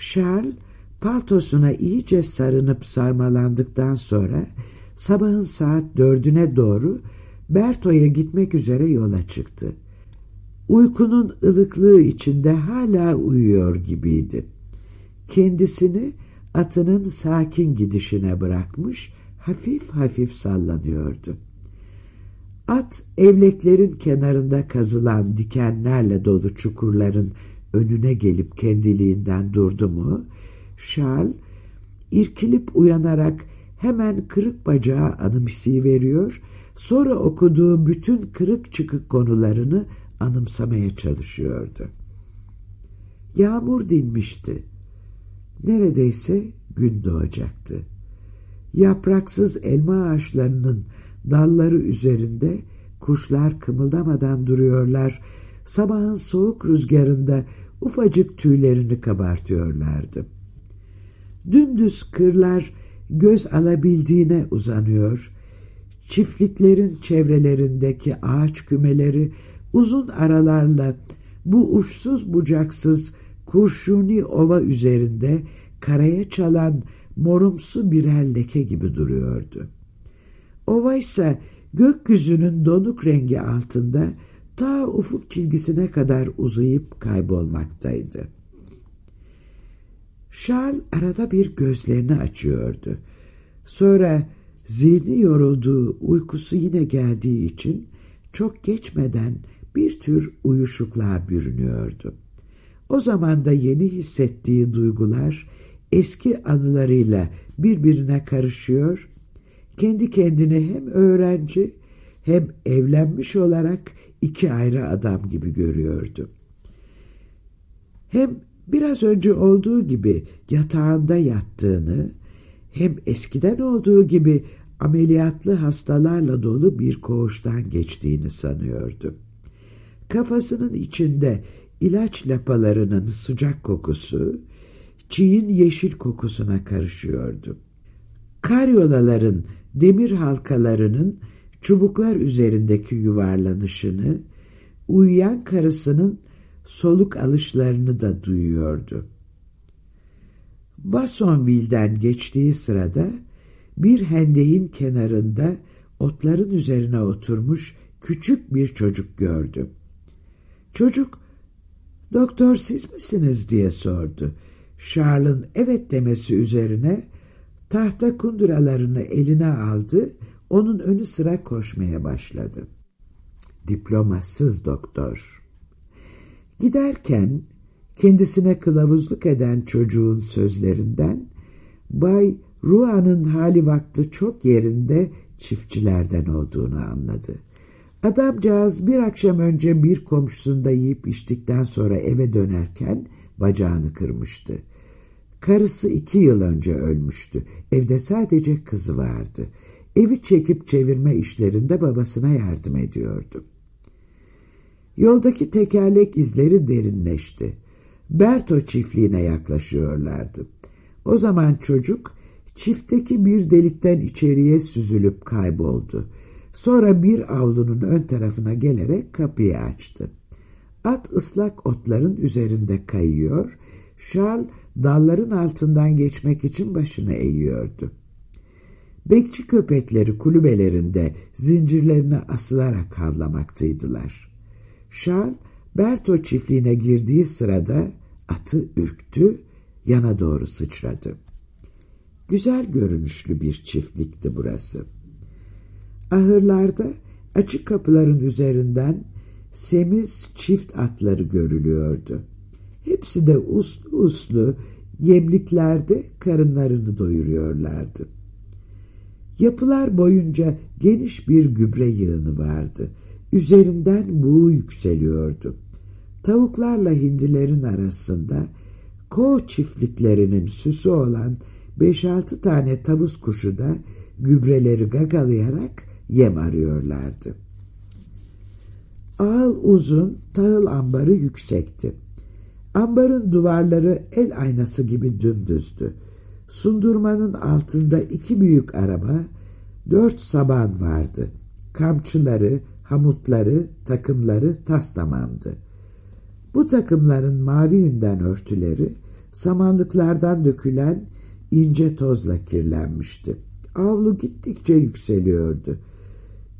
Charles paltosuna iyice sarınıp sarmalandıktan sonra sabahın saat dördüne doğru Berto'ya gitmek üzere yola çıktı. Uykunun ılıklığı içinde hala uyuyor gibiydi. Kendisini atının sakin gidişine bırakmış, hafif hafif sallanıyordu. At evleklerin kenarında kazılan dikenlerle dolu çukurların önüne gelip kendiliğinden durdu mu, Charles irkilip uyanarak hemen kırık bacağı anımsayıveriyor, sonra okuduğu bütün kırık çıkık konularını anımsamaya çalışıyordu. Yağmur dinmişti. Neredeyse gün doğacaktı. Yapraksız elma ağaçlarının dalları üzerinde kuşlar kımıldamadan duruyorlar, sabahın soğuk rüzgarında ufacık tüylerini kabartıyorlardı. Dümdüz kırlar göz alabildiğine uzanıyor, çiftliklerin çevrelerindeki ağaç kümeleri uzun aralarla bu uçsuz bucaksız kurşuni ova üzerinde karaya çalan morumsu birer leke gibi duruyordu. Ova ise gökyüzünün donuk rengi altında ta ufuk çizgisine kadar uzayıp kaybolmaktaydı. Charles arada bir gözlerini açıyordu. Sonra zihni yorulduğu, uykusu yine geldiği için çok geçmeden bir tür uyuşukluğa bürünüyordu. O zaman da yeni hissettiği duygular eski anılarıyla birbirine karışıyor, kendi kendini hem öğrenci hem evlenmiş olarak iki ayrı adam gibi görüyordu. Hem biraz önce olduğu gibi yatağında yattığını, hem eskiden olduğu gibi ameliyatlı hastalarla dolu bir koğuştan geçtiğini sanıyordu. Kafasının içinde ilaç lapalarının sıcak kokusu, çiğin yeşil kokusuna karışıyordu. Karyolaların demir halkalarının çubuklar üzerindeki yuvarlanışını, uyuyan karısının soluk alışlarını da duyuyordu. Basonville'den geçtiği sırada bir hendeğin kenarında otların üzerine oturmuş küçük bir çocuk gördü. Çocuk, doktor siz misiniz diye sordu. Charles'ın evet demesi üzerine tahta kunduralarını eline aldı, onun önü sıra koşmaya başladı. Diplomasız doktor. Giderken kendisine kılavuzluk eden çocuğun sözlerinden Bay Rua'nın hali vakti çok yerinde çiftçilerden olduğunu anladı. Adamcağız bir akşam önce bir komşusunda yiyip içtikten sonra eve dönerken bacağını kırmıştı. Karısı iki yıl önce ölmüştü. Evde sadece kızı vardı. Evi çekip çevirme işlerinde babasına yardım ediyordu. Yoldaki tekerlek izleri derinleşti. Berto çiftliğine yaklaşıyorlardı. O zaman çocuk çiftteki bir delikten içeriye süzülüp kayboldu. Sonra bir avlunun ön tarafına gelerek kapıyı açtı. At ıslak otların üzerinde kayıyor, Şal dalların altından geçmek için başını eğiyordu. Bekçi köpekleri kulübelerinde zincirlerine asılarak havlamaktaydılar. Şal, Berto çiftliğine girdiği sırada atı ürktü, yana doğru sıçradı. Güzel görünüşlü bir çiftlikti burası. Ahırlarda açık kapıların üzerinden semiz çift atları görülüyordu. Hepsi de uslu uslu yemliklerde karınlarını doyuruyorlardı. Yapılar boyunca geniş bir gübre yığını vardı. Üzerinden buğu yükseliyordu. Tavuklarla hindilerin arasında koğ çiftliklerinin süsü olan beş altı tane tavus kuşu da gübreleri gagalayarak yem arıyorlardı. Ağıl uzun, tahıl ambarı yüksekti. Ambarın duvarları el aynası gibi dümdüzdü. Sundurmanın altında iki büyük araba, dört saban vardı. Kamçıları, hamutları, takımları tas tamamdı. Bu takımların mavi yünden örtüleri samanlıklardan dökülen ince tozla kirlenmişti. Avlu gittikçe yükseliyordu.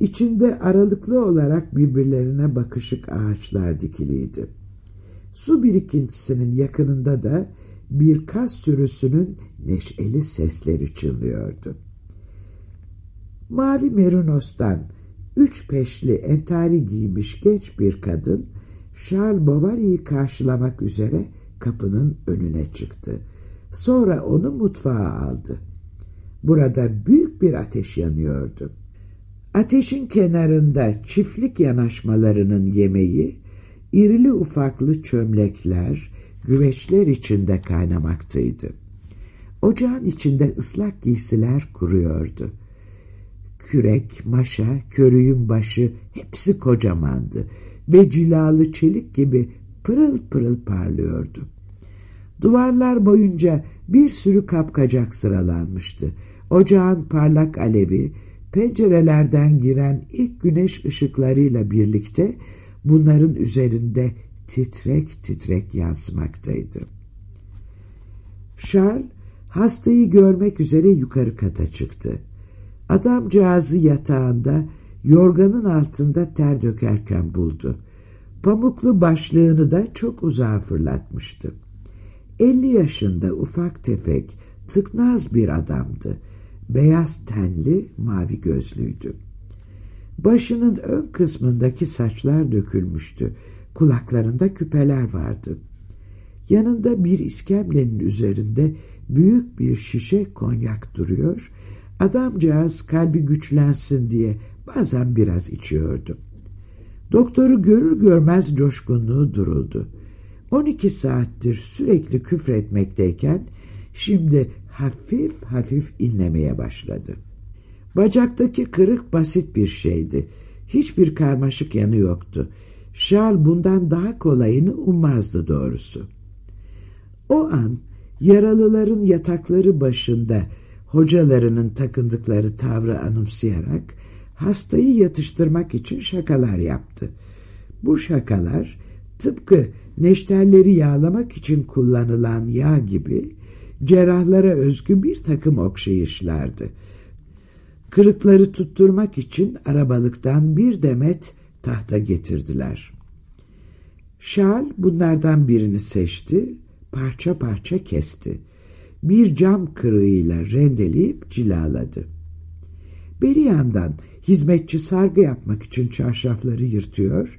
İçinde aralıklı olarak birbirlerine bakışık ağaçlar dikiliydi. Su birikintisinin yakınında da bir kas sürüsünün neşeli sesleri çınlıyordu. Mavi merinostan üç peşli entari giymiş genç bir kadın Charles Bovary'i karşılamak üzere kapının önüne çıktı. Sonra onu mutfağa aldı. Burada büyük bir ateş yanıyordu. Ateşin kenarında çiftlik yanaşmalarının yemeği, irili ufaklı çömlekler, güveçler içinde kaynamaktaydı. Ocağın içinde ıslak giysiler kuruyordu. Kürek, maşa, körüğün başı hepsi kocamandı ve cilalı çelik gibi pırıl pırıl parlıyordu. Duvarlar boyunca bir sürü kapkacak sıralanmıştı. Ocağın parlak alevi, pencerelerden giren ilk güneş ışıklarıyla birlikte bunların üzerinde titrek titrek yansımaktaydı. Charles hastayı görmek üzere yukarı kata çıktı. Adamcağızı yatağında yorganın altında ter dökerken buldu. Pamuklu başlığını da çok uzağa fırlatmıştı. Elli yaşında ufak tefek, tıknaz bir adamdı. Beyaz tenli, mavi gözlüydü. Başının ön kısmındaki saçlar dökülmüştü. Kulaklarında küpeler vardı. Yanında bir iskemlenin üzerinde büyük bir şişe konyak duruyor. Adamcağız kalbi güçlensin diye bazen biraz içiyordu. Doktoru görür görmez coşkunluğu duruldu. 12 saattir sürekli küfretmekteyken şimdi hafif hafif inlemeye başladı. Bacaktaki kırık basit bir şeydi. Hiçbir karmaşık yanı yoktu. Charles bundan daha kolayını ummazdı doğrusu. O an yaralıların yatakları başında hocalarının takındıkları tavrı anımsayarak hastayı yatıştırmak için şakalar yaptı. Bu şakalar tıpkı neşterleri yağlamak için kullanılan yağ gibi cerrahlara özgü bir takım okşayışlardı. Kırıkları tutturmak için arabalıktan bir demet tahta getirdiler. Charles bunlardan birini seçti, parça parça kesti. Bir cam kırığıyla rendeleyip cilaladı. Bir yandan hizmetçi sargı yapmak için çarşafları yırtıyor,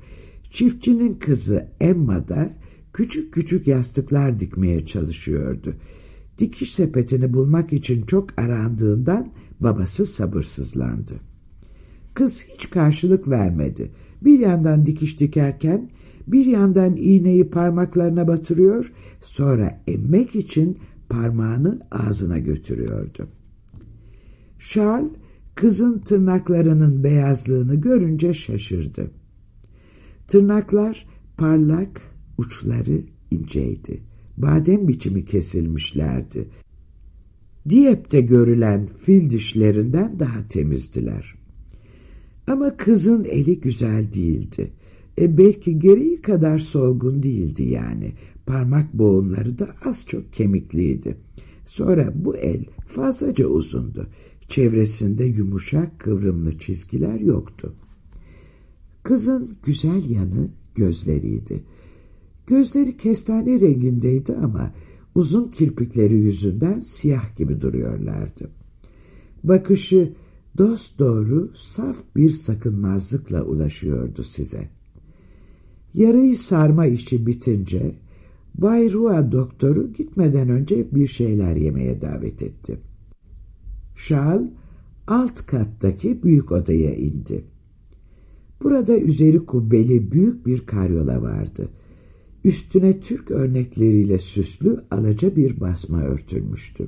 çiftçinin kızı Emma da küçük küçük yastıklar dikmeye çalışıyordu. Dikiş sepetini bulmak için çok arandığından babası sabırsızlandı. Kız hiç karşılık vermedi. Bir yandan dikiş dikerken bir yandan iğneyi parmaklarına batırıyor, sonra emmek için parmağını ağzına götürüyordu. Charles kızın tırnaklarının beyazlığını görünce şaşırdı. Tırnaklar parlak, uçları inceydi. Badem biçimi kesilmişlerdi. Diyep'te görülen fil dişlerinden daha temizdiler. Ama kızın eli güzel değildi. E belki gereği kadar solgun değildi yani. Parmak boğumları da az çok kemikliydi. Sonra bu el fazlaca uzundu. Çevresinde yumuşak kıvrımlı çizgiler yoktu. Kızın güzel yanı gözleriydi. Gözleri kestane rengindeydi ama uzun kirpikleri yüzünden siyah gibi duruyorlardı. Bakışı dost doğru saf bir sakınmazlıkla ulaşıyordu size. Yarayı sarma işi bitince Bay Rua doktoru gitmeden önce bir şeyler yemeye davet etti. Charles alt kattaki büyük odaya indi. Burada üzeri kubbeli büyük bir karyola vardı. Üstüne Türk örnekleriyle süslü alaca bir basma örtülmüştü.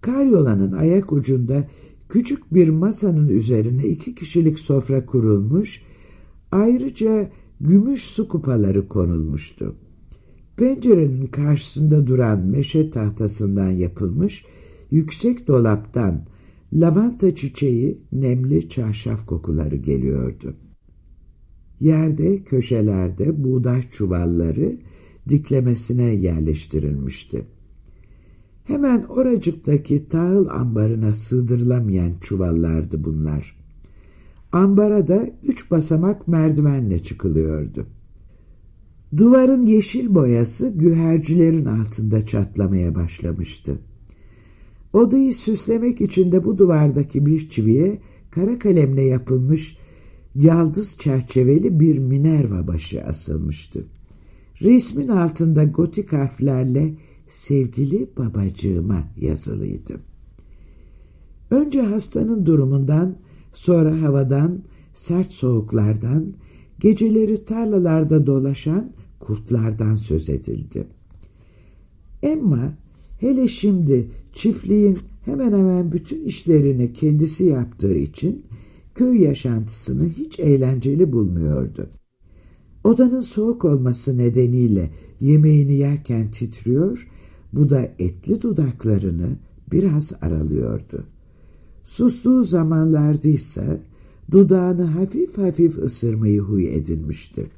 Karyolanın ayak ucunda küçük bir masanın üzerine iki kişilik sofra kurulmuş, ayrıca gümüş su kupaları konulmuştu. Pencerenin karşısında duran meşe tahtasından yapılmış yüksek dolaptan lavanta çiçeği nemli çarşaf kokuları geliyordu. Yerde köşelerde buğday çuvalları, diklemesine yerleştirilmişti. Hemen oracıktaki tahıl ambarına sığdırılamayan çuvallardı bunlar. Ambara da üç basamak merdivenle çıkılıyordu. Duvarın yeşil boyası gühercilerin altında çatlamaya başlamıştı. Odayı süslemek için de bu duvardaki bir çiviye kara kalemle yapılmış yaldız çerçeveli bir Minerva başı asılmıştı. Resmin altında gotik harflerle sevgili babacığıma yazılıydı. Önce hastanın durumundan, sonra havadan, sert soğuklardan, geceleri tarlalarda dolaşan kurtlardan söz edildi. Emma hele şimdi çiftliğin hemen hemen bütün işlerini kendisi yaptığı için köy yaşantısını hiç eğlenceli bulmuyordu. Odanın soğuk olması nedeniyle yemeğini yerken titriyor, bu da etli dudaklarını biraz aralıyordu. Sustuğu zamanlardaysa dudağını hafif hafif ısırmayı huy edinmişti.